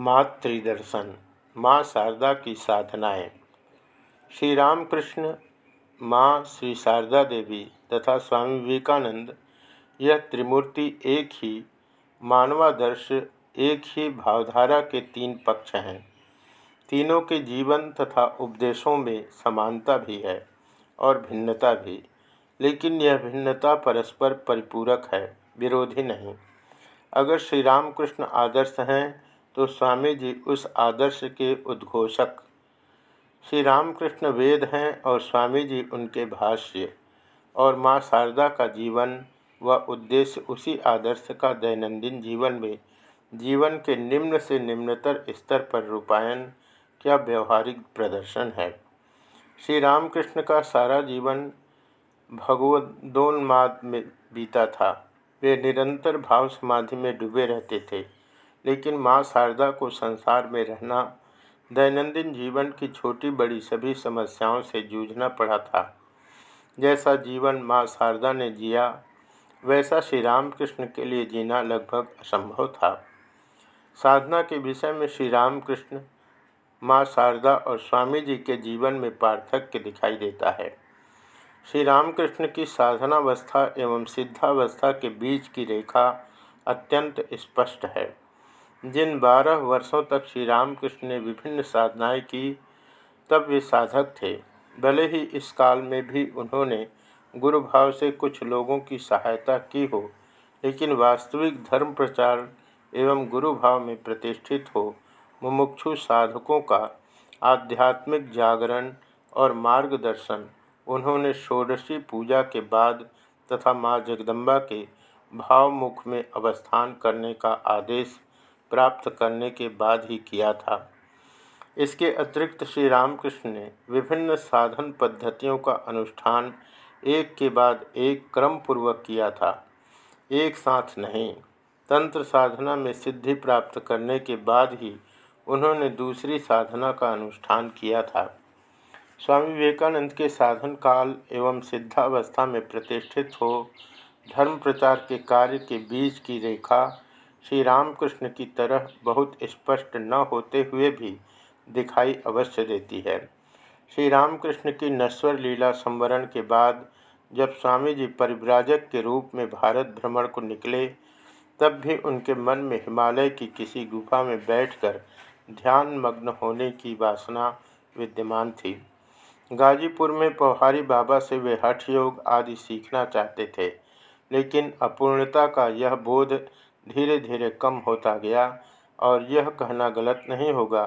मातृदर्शन माँ शारदा की साधनाएँ। श्री रामकृष्ण, माँ श्री शारदा देवी तथा स्वामी विवेकानंद, यह त्रिमूर्ति एक ही, मानवादर्श एक ही भावधारा के तीन पक्ष हैं। तीनों के जीवन तथा उपदेशों में समानता भी है और भिन्नता भी, लेकिन यह भिन्नता परस्पर परिपूरक है, विरोधी नहीं। अगर श्री रामकृष्ण आदर्श हैं तो स्वामी जी उस आदर्श के उद्घोषक। श्री रामकृष्ण वेद हैं और स्वामी जी उनके भाष्य और माँ शारदा का जीवन व उद्देश्य उसी आदर्श का दैनंदिन जीवन में जीवन के निम्न से निम्नतर स्तर पर रूपायन क्या व्यवहारिक प्रदर्शन है। श्री रामकृष्ण का सारा जीवन भगवदोन्माद में बीता था। वे निरंतर भाव समाधि में डूबे रहते थे। लेकिन माँ शारदा को संसार में रहना, दैनंदिन जीवन की छोटी बड़ी सभी समस्याओं से जूझना पड़ा था। जैसा जीवन माँ शारदा ने जिया, वैसा श्री रामकृष्ण के लिए जीना लगभग असंभव था। साधना के विषय में श्री रामकृष्ण माँ शारदा और स्वामी जी के जीवन में पार्थक्य दिखाई देता है। श्री रामकृष्ण की साधनावस्था एवं सिद्धावस्था के बीच की रेखा अत्यंत स्पष्ट है। जिन बारह वर्षों तक श्री रामकृष्ण ने विभिन्न साधनाएँ की, तब वे साधक थे। भले ही इस काल में भी उन्होंने गुरु भाव से कुछ लोगों की सहायता की हो, लेकिन वास्तविक धर्म प्रचार एवं गुरु भाव में प्रतिष्ठित हो, मुमुक्षु साधकों का आध्यात्मिक जागरण और मार्गदर्शन, उन्होंने षोडशी पूजा के बाद तथा माँ जगदम्बा के भावमुख में अवस्थान करने का आदेश प्राप्त करने के बाद ही किया था। इसके अतिरिक्त श्री रामकृष्ण ने विभिन्न साधन पद्धतियों का अनुष्ठान एक के बाद एक क्रम पूर्वक किया था। एक साथ नहीं, तंत्र साधना में सिद्धि प्राप्त करने के बाद ही उन्होंने दूसरी साधना का अनुष्ठान किया था। स्वामी विवेकानंद के साधन काल एवं सिद्धावस्था में प्रतिष्ठित हो, धर्म प्रचार के कार्य के बीच की रेखा श्री रामकृष्ण की तरह बहुत स्पष्ट न होते हुए भी दिखाई अवश्य देती है। श्री रामकृष्ण की नश्वर लीला संवरण के बाद जब स्वामी जी परिव्राजक के रूप में भारत भ्रमण को निकले, तब भी उनके मन में हिमालय की किसी गुफा में बैठकर ध्यान मग्न होने की वासना विद्यमान थी। गाजीपुर में पौहारी बाबा से वे हठ योग आदि सीखना चाहते थे, लेकिन अपूर्णता का यह बोध धीरे धीरे कम होता गया और यह कहना गलत नहीं होगा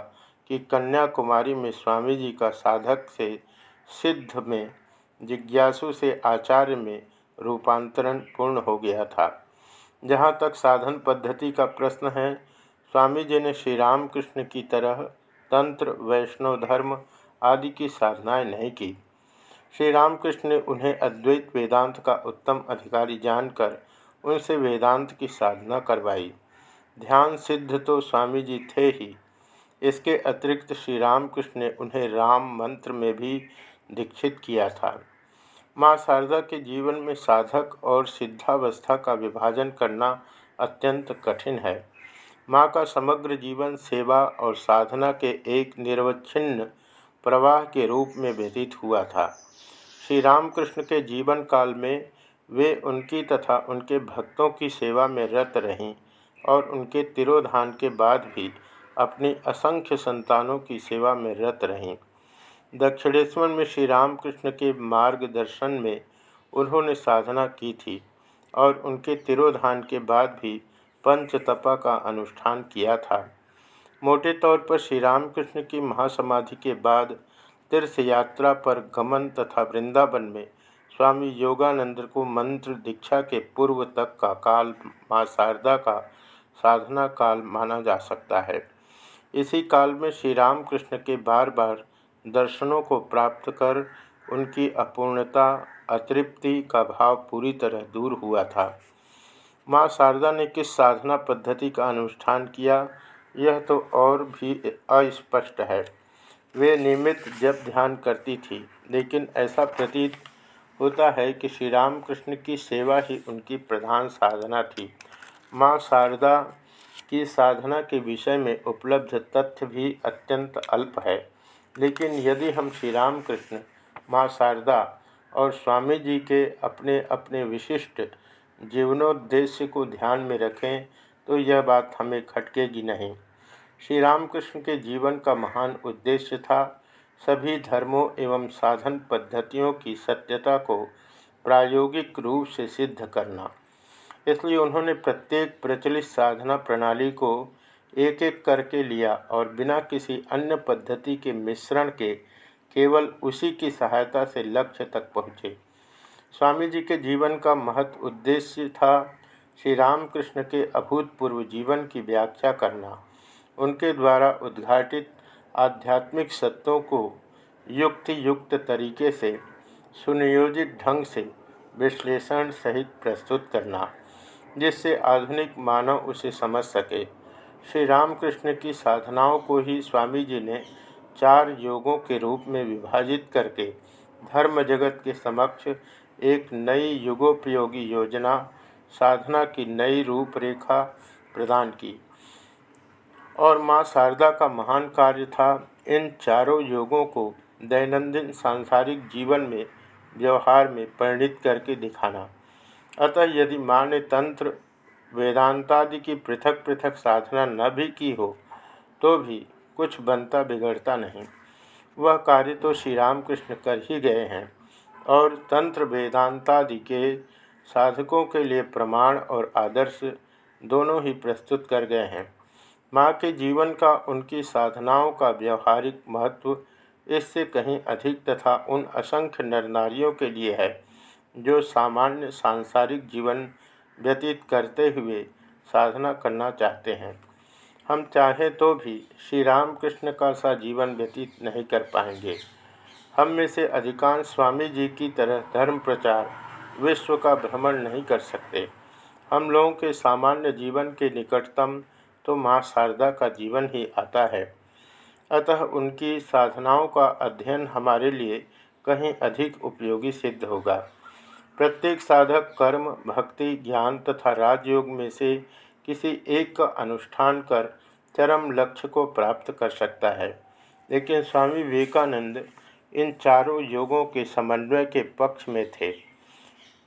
कि कन्याकुमारी में स्वामी जी का साधक से सिद्ध में, जिज्ञासु से आचार्य में रूपांतरण पूर्ण हो गया था। जहाँ तक साधन पद्धति का प्रश्न है स्वामी जी ने श्री रामकृष्ण की तरह तंत्र, वैष्णव धर्म आदि की साधनाएँ नहीं की। श्री रामकृष्ण ने उन्हें अद्वैत वेदांत का उत्तम अधिकारी जानकर उनसे वेदांत की साधना करवाई। ध्यान सिद्ध तो स्वामी जी थे ही। इसके अतिरिक्त श्री रामकृष्ण ने उन्हें राम मंत्र में भी दीक्षित किया था। माँ शारदा के जीवन में साधक और सिद्धावस्था का विभाजन करना अत्यंत कठिन है। माँ का समग्र जीवन सेवा और साधना के एक निर्वच्छिन्न प्रवाह के रूप में व्यतीत हुआ था। श्री रामकृष्ण के जीवन काल में वे उनकी तथा उनके भक्तों की सेवा में रत रहीं और उनके तिरोधान के बाद भी अपनी असंख्य संतानों की सेवा में रत रहीं। दक्षिणेश्वर में श्री रामकृष्ण के मार्गदर्शन में उन्होंने साधना की थी और उनके तिरोधान के बाद भी पंचतपा का अनुष्ठान किया था। मोटे तौर पर श्री रामकृष्ण की महासमाधि के बाद तीर्थ यात्रा पर गमन तथा वृंदावन में स्वामी योगानंद को मंत्र दीक्षा के पूर्व तक का काल, माँ शारदा का साधना काल माना जा सकता है। इसी काल में श्री रामकृष्ण के बार बार दर्शनों को प्राप्त कर उनकी अपूर्णता, अतृप्ति का भाव पूरी तरह दूर हुआ था। माँ शारदा ने किस साधना पद्धति का अनुष्ठान किया, यह तो और भी अस्पष्ट है। वे नियमित जब ध्यान करती थी, लेकिन ऐसा प्रतीत होता है कि श्री रामकृष्ण की सेवा ही उनकी प्रधान साधना थी। माँ शारदा की साधना के विषय में उपलब्ध तथ्य भी अत्यंत अल्प है। लेकिन यदि हम श्री रामकृष्ण, माँ शारदा और स्वामी जी के अपने अपने विशिष्ट जीवनोद्देश्य को ध्यान में रखें तो यह बात हमें खटकेगी नहीं। श्री रामकृष्ण के जीवन का महान उद्देश्य था सभी धर्मों एवं साधन पद्धतियों की सत्यता को प्रायोगिक रूप से सिद्ध करना। इसलिए उन्होंने प्रत्येक प्रचलित साधना प्रणाली को एक एक करके लिया और बिना किसी अन्य पद्धति के मिश्रण के केवल उसी की सहायता से लक्ष्य तक पहुँचे। स्वामी जी के जीवन का महत्व उद्देश्य था श्री रामकृष्ण के अभूतपूर्व जीवन की व्याख्या करना। उनके द्वारा उद्घाटित आध्यात्मिक सत्यों को युक्ति युक्त तरीके से, सुनियोजित ढंग से विश्लेषण सहित प्रस्तुत करना, जिससे आधुनिक मानव उसे समझ सके। श्री रामकृष्ण की साधनाओं को ही स्वामी जी ने चार योगों के रूप में विभाजित करके धर्म जगत के समक्ष एक नई युगोपयोगी योजना, साधना की नई रूपरेखा प्रदान की। और माँ शारदा का महान कार्य था इन चारों योगों को दैनंदिन सांसारिक जीवन में, व्यवहार में परिणित करके दिखाना। अतः यदि माँ ने तंत्र, वेदांतादि की पृथक पृथक साधना न भी की हो तो भी कुछ बनता बिगड़ता नहीं। वह कार्य तो श्री रामकृष्ण कर ही गए हैं और तंत्र, वेदांतादि के साधकों के लिए प्रमाण और आदर्श दोनों ही प्रस्तुत कर गए हैं। माँ के जीवन का, उनकी साधनाओं का व्यवहारिक महत्व इससे कहीं अधिक तथा उन असंख्य नर नारियों के लिए है, जो सामान्य सांसारिक जीवन व्यतीत करते हुए साधना करना चाहते हैं। हम चाहें तो भी श्री रामकृष्ण का सा जीवन व्यतीत नहीं कर पाएँगे। हम में से अधिकांश स्वामी जी की तरह धर्म प्रचार, विश्व का भ्रमण नहीं कर सकते। हम लोगों के सामान्य जीवन के निकटतम तो माँ शारदा का जीवन ही आता है। अतः उनकी साधनाओं का अध्ययन हमारे लिए कहीं अधिक उपयोगी सिद्ध होगा। प्रत्येक साधक कर्म, भक्ति, ज्ञान तथा राजयोग में से किसी एक का अनुष्ठान कर चरम लक्ष्य को प्राप्त कर सकता है। लेकिन स्वामी विवेकानंद इन चारों योगों के समन्वय के पक्ष में थे।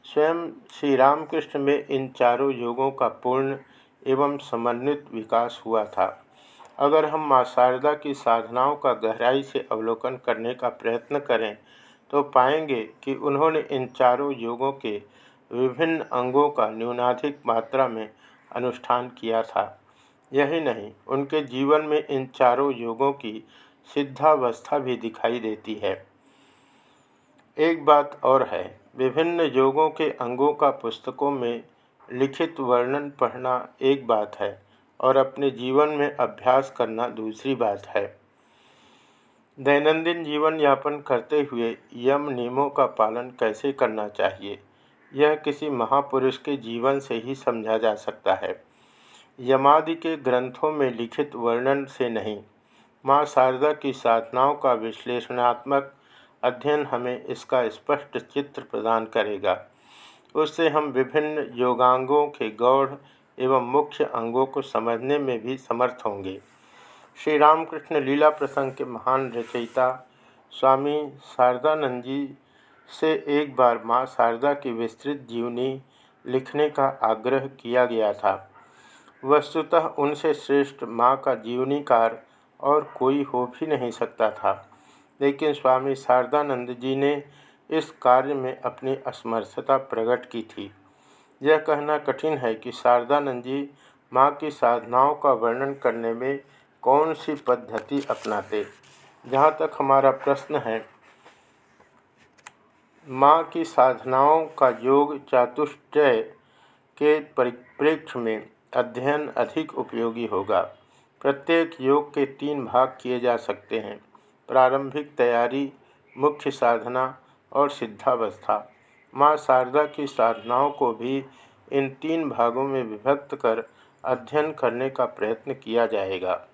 स्वयं श्री रामकृष्ण में इन चारों योगों का पूर्ण एवं समन्वित विकास हुआ था। अगर हम माँ शारदा की साधनाओं का गहराई से अवलोकन करने का प्रयत्न करें तो पाएँगे कि उन्होंने इन चारों योगों के विभिन्न अंगों का न्यूनाधिक मात्रा में अनुष्ठान किया था। यही नहीं, उनके जीवन में इन चारों योगों की सिद्धावस्था भी दिखाई देती है। एक बात और है, विभिन्न योगों के अंगों का पुस्तकों में लिखित वर्णन पढ़ना एक बात है और अपने जीवन में अभ्यास करना दूसरी बात है। दैनंदिन जीवन यापन करते हुए यम नियमों का पालन कैसे करना चाहिए? यह किसी महापुरुष के जीवन से ही समझा जा सकता है। यमादि के ग्रंथों में लिखित वर्णन से नहीं, माँ शारदा की साधनाओं का विश्लेषणात्मक अध्ययन हमें इसका स्पष्ट चित्र प्रदान करेगा। उससे हम विभिन्न योगांगों के गौढ़ एवं मुख्य अंगों को समझने में भी समर्थ होंगे। श्री रामकृष्ण लीला प्रसंग के महान रचयिता स्वामी शारदानंद जी से एक बार माँ शारदा की विस्तृत जीवनी लिखने का आग्रह किया गया था। वस्तुतः उनसे श्रेष्ठ माँ का जीवनीकार और कोई हो भी नहीं सकता था। लेकिन स्वामी शारदानंद जी ने इस कार्य में अपनी असमर्थता प्रकट की थी। यह कहना कठिन है कि शारदानंद जी माँ की साधनाओं का वर्णन करने में कौन सी पद्धति अपनाते। जहाँ तक हमारा प्रश्न है, माँ की साधनाओं का योग चातुष्टय के परिप्रेक्ष्य में अध्ययन अधिक उपयोगी होगा। प्रत्येक योग के तीन भाग किए जा सकते हैं। प्रारंभिक तैयारी, मुख्य साधना और सिद्धावस्था। माँ शारदा की साधनाओं को भी इन तीन भागों में विभक्त कर अध्ययन करने का प्रयत्न किया जाएगा।